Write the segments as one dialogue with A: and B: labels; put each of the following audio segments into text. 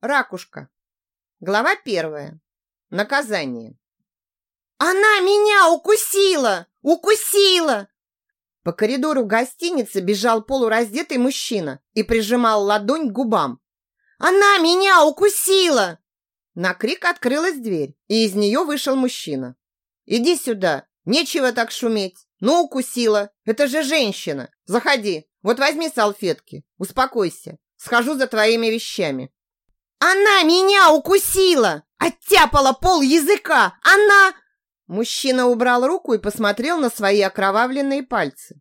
A: Ракушка. Глава первая. Наказание. Она меня укусила! Укусила! По коридору гостиницы бежал полураздетый мужчина и прижимал ладонь к губам. Она меня укусила! На крик открылась дверь, и из нее вышел мужчина. Иди сюда, нечего так шуметь. Ну, укусила. Это же женщина. Заходи. Вот возьми салфетки. Успокойся. Схожу за твоими вещами. Она меня укусила! Оттяпала пол языка! Она... Мужчина убрал руку и посмотрел на свои окровавленные пальцы.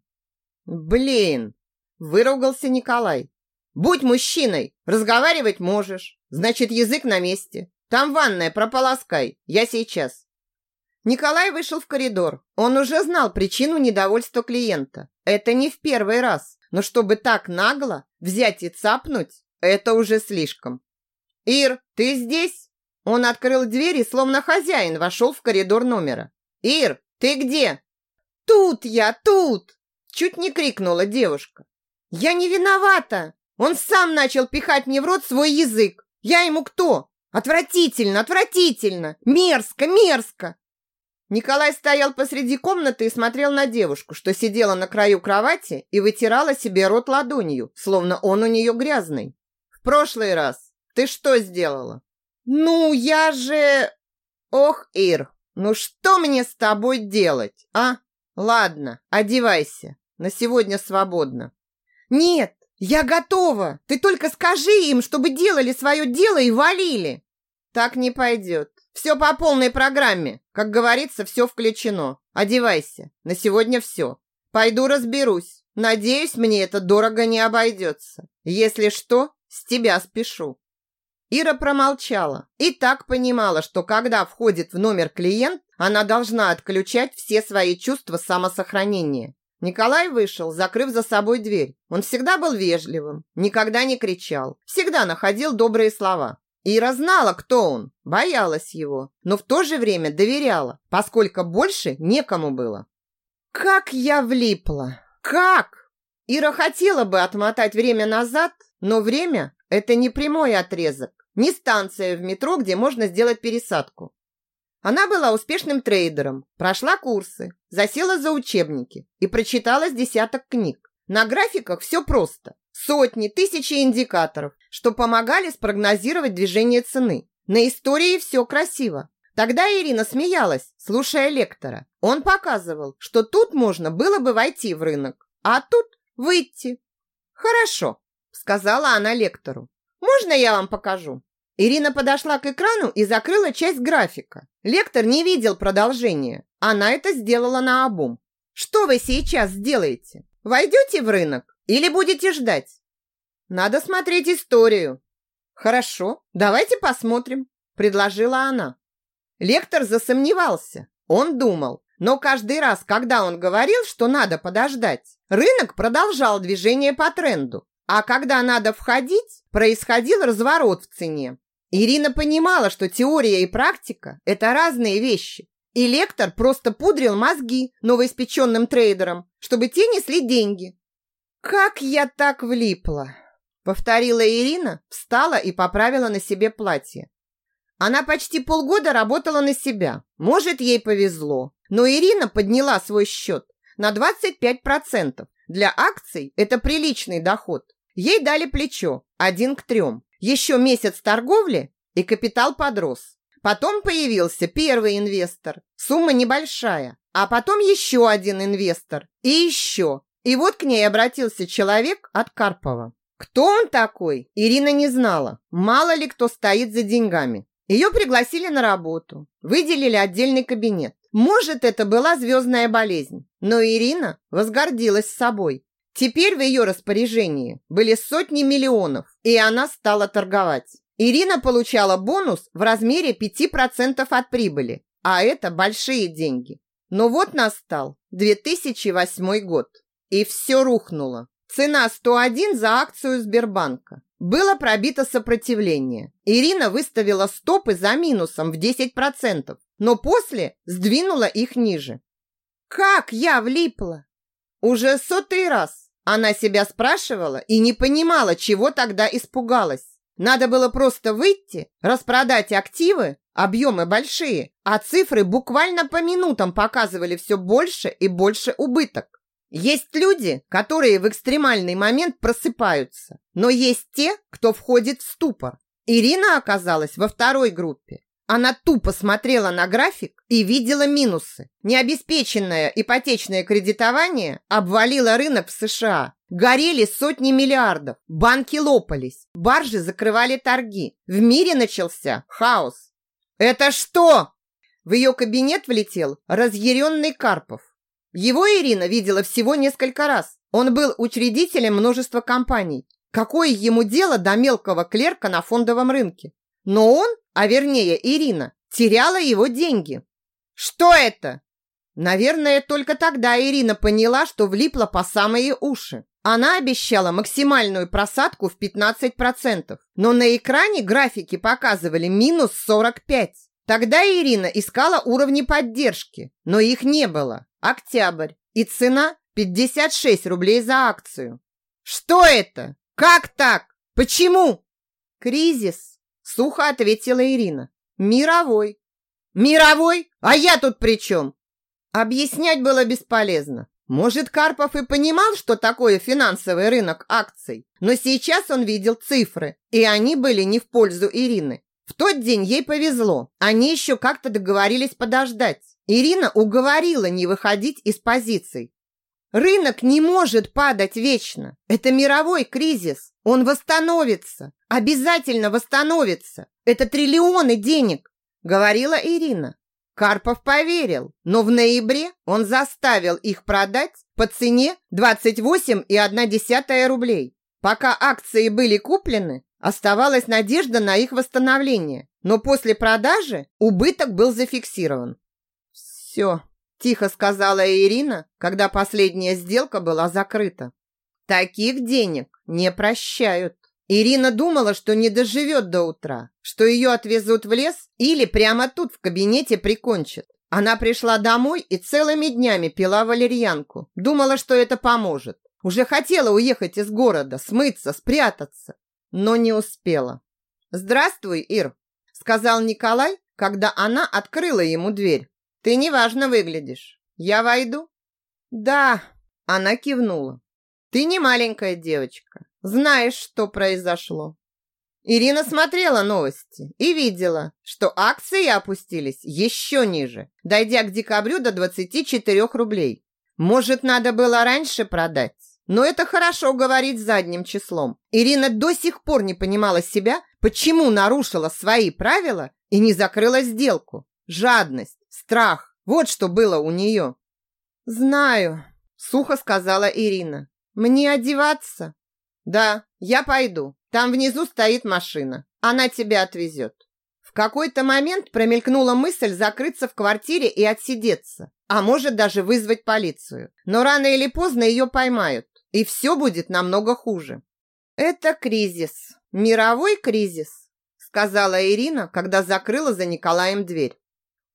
A: Блин! Выругался Николай. Будь мужчиной, разговаривать можешь. Значит, язык на месте. Там ванная, прополоскай. Я сейчас. Николай вышел в коридор. Он уже знал причину недовольства клиента. Это не в первый раз. Но чтобы так нагло взять и цапнуть, это уже слишком. «Ир, ты здесь?» Он открыл дверь и, словно хозяин, вошел в коридор номера. «Ир, ты где?» «Тут я, тут!» Чуть не крикнула девушка. «Я не виновата! Он сам начал пихать мне в рот свой язык! Я ему кто? Отвратительно, отвратительно! Мерзко, мерзко!» Николай стоял посреди комнаты и смотрел на девушку, что сидела на краю кровати и вытирала себе рот ладонью, словно он у нее грязный. «В прошлый раз ты что сделала? Ну, я же... Ох, Ир, ну что мне с тобой делать, а? Ладно, одевайся. На сегодня свободно. Нет, я готова. Ты только скажи им, чтобы делали свое дело и валили. Так не пойдет. Все по полной программе. Как говорится, все включено. Одевайся. На сегодня все. Пойду разберусь. Надеюсь, мне это дорого не обойдется. Если что, с тебя спешу. Ира промолчала и так понимала, что когда входит в номер клиент, она должна отключать все свои чувства самосохранения. Николай вышел, закрыв за собой дверь. Он всегда был вежливым, никогда не кричал, всегда находил добрые слова. Ира знала, кто он, боялась его, но в то же время доверяла, поскольку больше некому было. Как я влипла! Как? Ира хотела бы отмотать время назад, но время – это не прямой отрезок, не станция в метро, где можно сделать пересадку. Она была успешным трейдером, прошла курсы, засела за учебники и прочитала с десяток книг. На графиках все просто. Сотни, тысячи индикаторов, что помогали спрогнозировать движение цены. На истории все красиво. Тогда Ирина смеялась, слушая лектора. Он показывал, что тут можно было бы войти в рынок, а тут выйти. «Хорошо», — сказала она лектору. «Можно я вам покажу?» Ирина подошла к экрану и закрыла часть графика. Лектор не видел продолжения. Она это сделала наобум. Что вы сейчас сделаете? Войдете в рынок или будете ждать? Надо смотреть историю. Хорошо, давайте посмотрим, предложила она. Лектор засомневался. Он думал, но каждый раз, когда он говорил, что надо подождать, рынок продолжал движение по тренду. А когда надо входить, происходил разворот в цене. Ирина понимала, что теория и практика – это разные вещи. И лектор просто пудрил мозги новоиспеченным трейдерам, чтобы те несли деньги. «Как я так влипла!» – повторила Ирина, встала и поправила на себе платье. Она почти полгода работала на себя. Может, ей повезло. Но Ирина подняла свой счет на 25%. Для акций это приличный доход. Ей дали плечо, один к трем. Еще месяц торговли, и капитал подрос. Потом появился первый инвестор. Сумма небольшая. А потом еще один инвестор. И еще. И вот к ней обратился человек от Карпова. Кто он такой, Ирина не знала. Мало ли кто стоит за деньгами. Ее пригласили на работу. Выделили отдельный кабинет. Может, это была звездная болезнь. Но Ирина возгордилась собой. Теперь в ее распоряжении были сотни миллионов, и она стала торговать. Ирина получала бонус в размере 5% от прибыли, а это большие деньги. Но вот настал 2008 год, и все рухнуло. Цена 101 за акцию Сбербанка. Было пробито сопротивление. Ирина выставила стопы за минусом в 10%, но после сдвинула их ниже. Как я влипла? Уже сотый раз она себя спрашивала и не понимала, чего тогда испугалась. Надо было просто выйти, распродать активы, объемы большие, а цифры буквально по минутам показывали все больше и больше убыток. Есть люди, которые в экстремальный момент просыпаются, но есть те, кто входит в ступор. Ирина оказалась во второй группе. Она тупо смотрела на график и видела минусы. Необеспеченное ипотечное кредитование обвалило рынок в США. Горели сотни миллиардов, банки лопались, баржи закрывали торги. В мире начался хаос. «Это что?» В ее кабинет влетел разъяренный Карпов. Его Ирина видела всего несколько раз. Он был учредителем множества компаний. Какое ему дело до мелкого клерка на фондовом рынке? Но он, а вернее Ирина, теряла его деньги. Что это? Наверное, только тогда Ирина поняла, что влипла по самые уши. Она обещала максимальную просадку в 15%, но на экране графики показывали минус 45%. Тогда Ирина искала уровни поддержки, но их не было. Октябрь. И цена 56 рублей за акцию. Что это? Как так? Почему? Кризис, сухо ответила Ирина. Мировой. Мировой? А я тут при чем? Объяснять было бесполезно. Может, Карпов и понимал, что такое финансовый рынок акций, но сейчас он видел цифры, и они были не в пользу Ирины. В тот день ей повезло. Они еще как-то договорились подождать. Ирина уговорила не выходить из позиций. Рынок не может падать вечно. Это мировой кризис. Он восстановится. Обязательно восстановится. Это триллионы денег, говорила Ирина. Карпов поверил, но в ноябре он заставил их продать по цене 28,1 рублей. Пока акции были куплены, оставалась надежда на их восстановление, но после продажи убыток был зафиксирован. «Все», – тихо сказала Ирина, когда последняя сделка была закрыта. «Таких денег не прощают». Ирина думала, что не доживет до утра, что ее отвезут в лес или прямо тут в кабинете прикончат. Она пришла домой и целыми днями пила валерьянку. Думала, что это поможет. Уже хотела уехать из города, смыться, спрятаться, но не успела. «Здравствуй, Ир», – сказал Николай, когда она открыла ему дверь. «Ты неважно выглядишь. Я войду?» «Да», – она кивнула. «Ты не маленькая девочка. Знаешь, что произошло?» Ирина смотрела новости и видела, что акции опустились еще ниже, дойдя к декабрю до 24 рублей. Может, надо было раньше продать? Но это хорошо говорить задним числом. Ирина до сих пор не понимала себя, почему нарушила свои правила и не закрыла сделку. Жадность, страх – вот что было у нее. «Знаю», – сухо сказала Ирина. «Мне одеваться?» «Да, я пойду. Там внизу стоит машина. Она тебя отвезет». В какой-то момент промелькнула мысль закрыться в квартире и отсидеться, а может даже вызвать полицию. Но рано или поздно ее поймают, и все будет намного хуже. «Это кризис, мировой кризис», сказала Ирина, когда закрыла за Николаем дверь.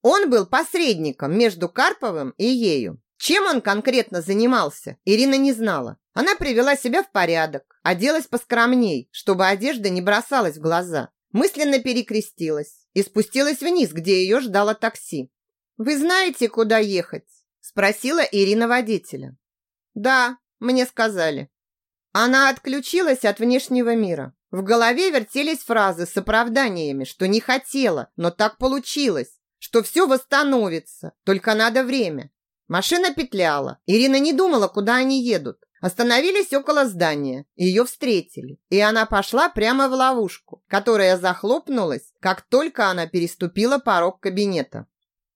A: Он был посредником между Карповым и ею. Чем он конкретно занимался, Ирина не знала. Она привела себя в порядок, оделась поскромней, чтобы одежда не бросалась в глаза. Мысленно перекрестилась и спустилась вниз, где ее ждало такси. «Вы знаете, куда ехать?» спросила Ирина водителя. «Да, мне сказали». Она отключилась от внешнего мира. В голове вертелись фразы с оправданиями, что не хотела, но так получилось, что все восстановится, только надо время. Машина петляла. Ирина не думала, куда они едут. Остановились около здания. Ее встретили. И она пошла прямо в ловушку, которая захлопнулась, как только она переступила порог кабинета.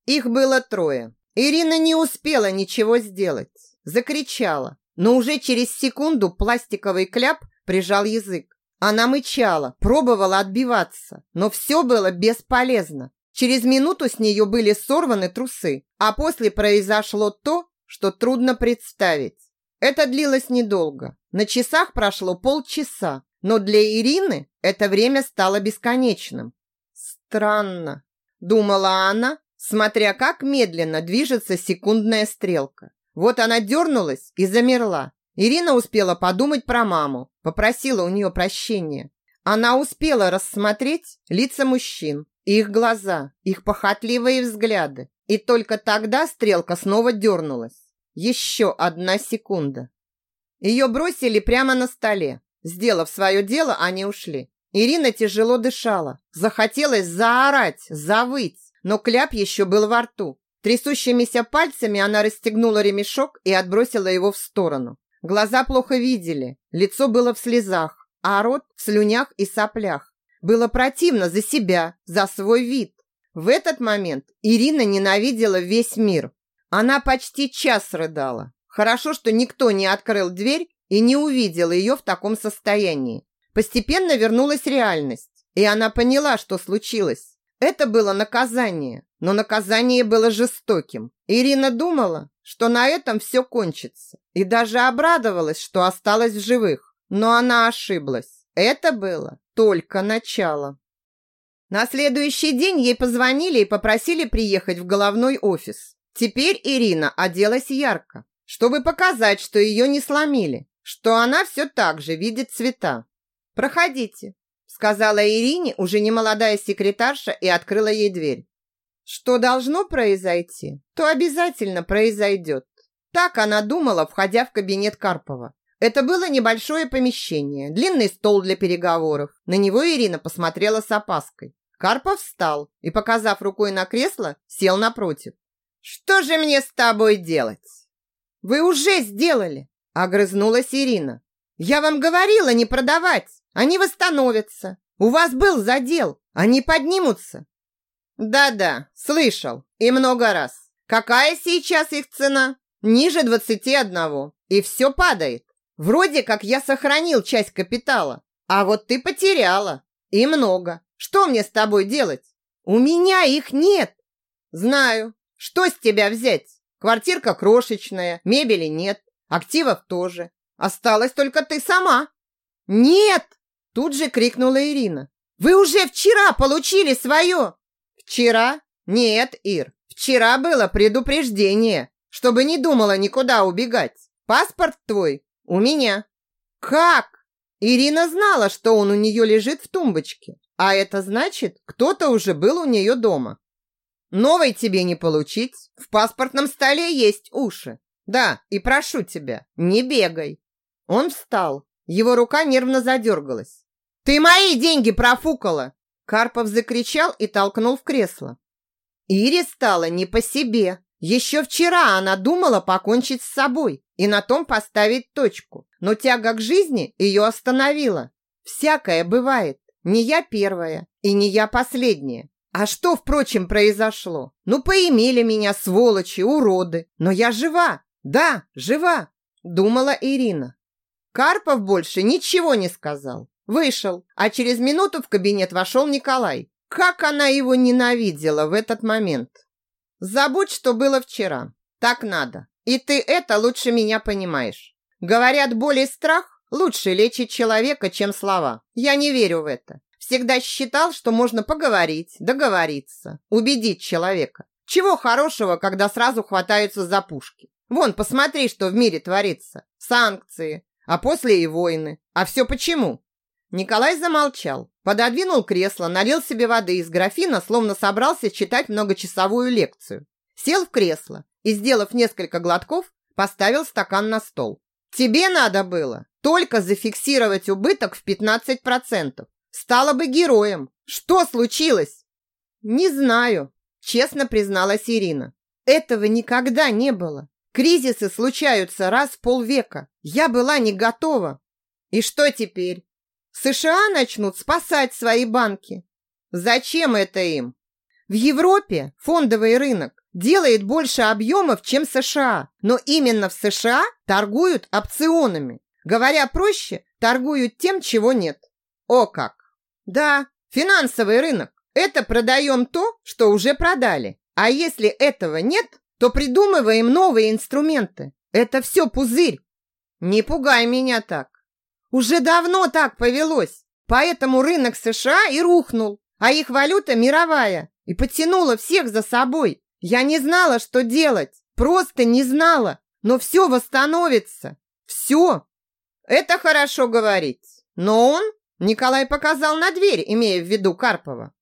A: Их было трое. Ирина не успела ничего сделать. Закричала. Но уже через секунду пластиковый кляп прижал язык. Она мычала, пробовала отбиваться, но все было бесполезно. Через минуту с нее были сорваны трусы, а после произошло то, что трудно представить. Это длилось недолго. На часах прошло полчаса, но для Ирины это время стало бесконечным. Странно, думала она, смотря как медленно движется секундная стрелка. Вот она дернулась и замерла. Ирина успела подумать про маму, попросила у нее прощения. Она успела рассмотреть лица мужчин, их глаза, их похотливые взгляды. И только тогда стрелка снова дернулась. Еще одна секунда. Ее бросили прямо на столе. Сделав свое дело, они ушли. Ирина тяжело дышала. Захотелось заорать, завыть, но кляп еще был во рту. Трясущимися пальцами она расстегнула ремешок и отбросила его в сторону. Глаза плохо видели, лицо было в слезах, а рот в слюнях и соплях. Было противно за себя, за свой вид. В этот момент Ирина ненавидела весь мир. Она почти час рыдала. Хорошо, что никто не открыл дверь и не увидел ее в таком состоянии. Постепенно вернулась реальность, и она поняла, что случилось. Это было наказание, но наказание было жестоким. Ирина думала, что на этом все кончится, и даже обрадовалась, что осталась в живых. Но она ошиблась. Это было только начало. На следующий день ей позвонили и попросили приехать в головной офис. Теперь Ирина оделась ярко, чтобы показать, что ее не сломили, что она все так же видит цвета. «Проходите», – сказала Ирине уже немолодая секретарша и открыла ей дверь. Что должно произойти, то обязательно произойдет. Так она думала, входя в кабинет Карпова. Это было небольшое помещение, длинный стол для переговоров. На него Ирина посмотрела с опаской. Карпов встал и, показав рукой на кресло, сел напротив. «Что же мне с тобой делать?» «Вы уже сделали!» – огрызнулась Ирина. «Я вам говорила не продавать, они восстановятся. У вас был задел, они поднимутся». «Да-да, слышал, и много раз. Какая сейчас их цена? Ниже двадцати одного, и все падает. Вроде как я сохранил часть капитала, а вот ты потеряла. И много. Что мне с тобой делать? У меня их нет. Знаю. Что с тебя взять? Квартирка крошечная, мебели нет, активов тоже. Осталась только ты сама. Нет! Тут же крикнула Ирина. Вы уже вчера получили свое. Вчера? Нет, Ир. Вчера было предупреждение, чтобы не думала никуда убегать. Паспорт твой у меня. Как? Ирина знала, что он у нее лежит в тумбочке. А это значит, кто-то уже был у нее дома. Новой тебе не получить. В паспортном столе есть уши. Да, и прошу тебя, не бегай. Он встал. Его рука нервно задергалась. Ты мои деньги профукала! Карпов закричал и толкнул в кресло. Ире стало не по себе. Еще вчера она думала покончить с собой и на том поставить точку. Но тяга к жизни ее остановила. Всякое бывает. Не я первая и не я последняя. А что, впрочем, произошло? Ну, поимели меня сволочи, уроды. Но я жива. Да, жива, думала Ирина. Карпов больше ничего не сказал. Вышел, а через минуту в кабинет вошел Николай. Как она его ненавидела в этот момент. Забудь, что было вчера. Так надо. И ты это лучше меня понимаешь. Говорят, боль и страх Лучше лечить человека, чем слова. Я не верю в это. Всегда считал, что можно поговорить, договориться, убедить человека. Чего хорошего, когда сразу хватаются за пушки? Вон, посмотри, что в мире творится. Санкции, а после и войны. А все почему? Николай замолчал, пододвинул кресло, налил себе воды из графина, словно собрался читать многочасовую лекцию. Сел в кресло и, сделав несколько глотков, поставил стакан на стол. Тебе надо было только зафиксировать убыток в 15%. Стала бы героем. Что случилось? Не знаю, честно призналась Ирина. Этого никогда не было. Кризисы случаются раз в полвека. Я была не готова. И что теперь? США начнут спасать свои банки. Зачем это им? В Европе фондовый рынок делает больше объемов, чем США, но именно в США торгуют опционами. Говоря проще, торгуют тем, чего нет. О как! Да, финансовый рынок. Это продаем то, что уже продали. А если этого нет, то придумываем новые инструменты. Это все пузырь. Не пугай меня так. Уже давно так повелось. Поэтому рынок США и рухнул, а их валюта мировая и потянула всех за собой. Я не знала, что делать. Просто не знала. Но все восстановится. Все. Это хорошо говорить, но он Николай показал на дверь, имея в виду Карпова.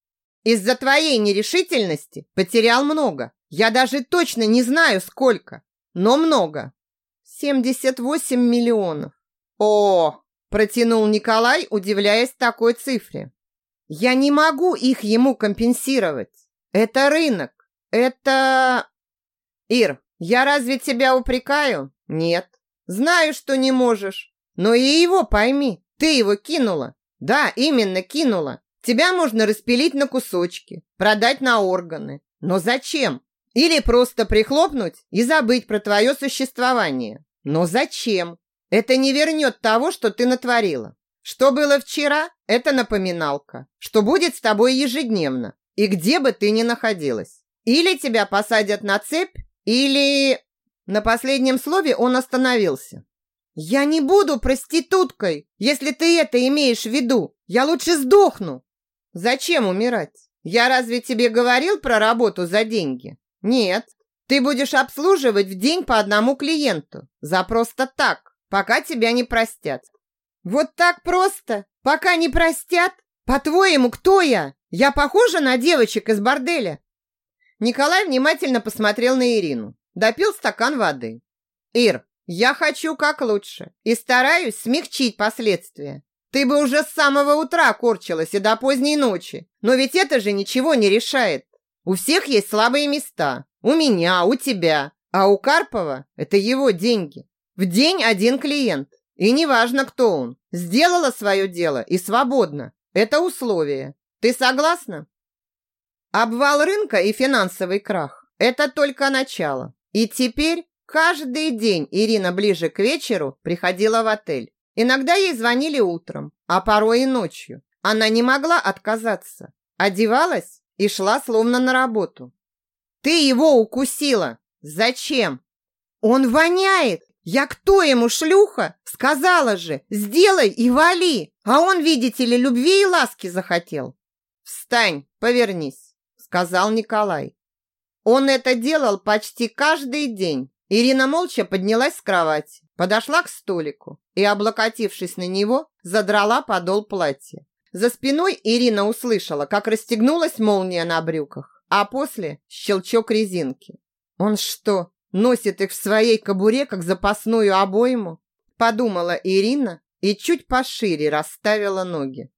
A: Из-за твоей нерешительности потерял много. Я даже точно не знаю сколько, но много. 78 миллионов. О, протянул Николай, удивляясь такой цифре. Я не могу их ему компенсировать. Это рынок. Это Ир, я разве тебя упрекаю? Нет. Знаю, что не можешь. Но и его пойми. Ты его кинула. Да, именно кинула. Тебя можно распилить на кусочки, продать на органы. Но зачем? Или просто прихлопнуть и забыть про твое существование. Но зачем? Это не вернет того, что ты натворила. Что было вчера, это напоминалка. Что будет с тобой ежедневно. И где бы ты ни находилась. Или тебя посадят на цепь, или... На последнем слове он остановился. «Я не буду проституткой, если ты это имеешь в виду. Я лучше сдохну». «Зачем умирать? Я разве тебе говорил про работу за деньги?» «Нет. Ты будешь обслуживать в день по одному клиенту. За просто так, пока тебя не простят». «Вот так просто? Пока не простят? По-твоему, кто я? Я похожа на девочек из борделя?» Николай внимательно посмотрел на Ирину. Допил стакан воды. «Ир, я хочу как лучше и стараюсь смягчить последствия. Ты бы уже с самого утра корчилась и до поздней ночи. Но ведь это же ничего не решает. У всех есть слабые места. У меня, у тебя. А у Карпова это его деньги. В день один клиент. И неважно, кто он. Сделала свое дело и свободно. Это условие. Ты согласна? Обвал рынка и финансовый крах – это только начало. И теперь каждый день Ирина ближе к вечеру приходила в отель. Иногда ей звонили утром, а порой и ночью. Она не могла отказаться. Одевалась и шла словно на работу. «Ты его укусила! Зачем?» «Он воняет! Я кто ему, шлюха? Сказала же, сделай и вали! А он, видите ли, любви и ласки захотел!» «Встань, повернись!» сказал Николай. Он это делал почти каждый день. Ирина молча поднялась с кровати, подошла к столику и, облокотившись на него, задрала подол платья. За спиной Ирина услышала, как расстегнулась молния на брюках, а после щелчок резинки. Он что, носит их в своей кобуре, как запасную обойму? Подумала Ирина и чуть пошире расставила ноги.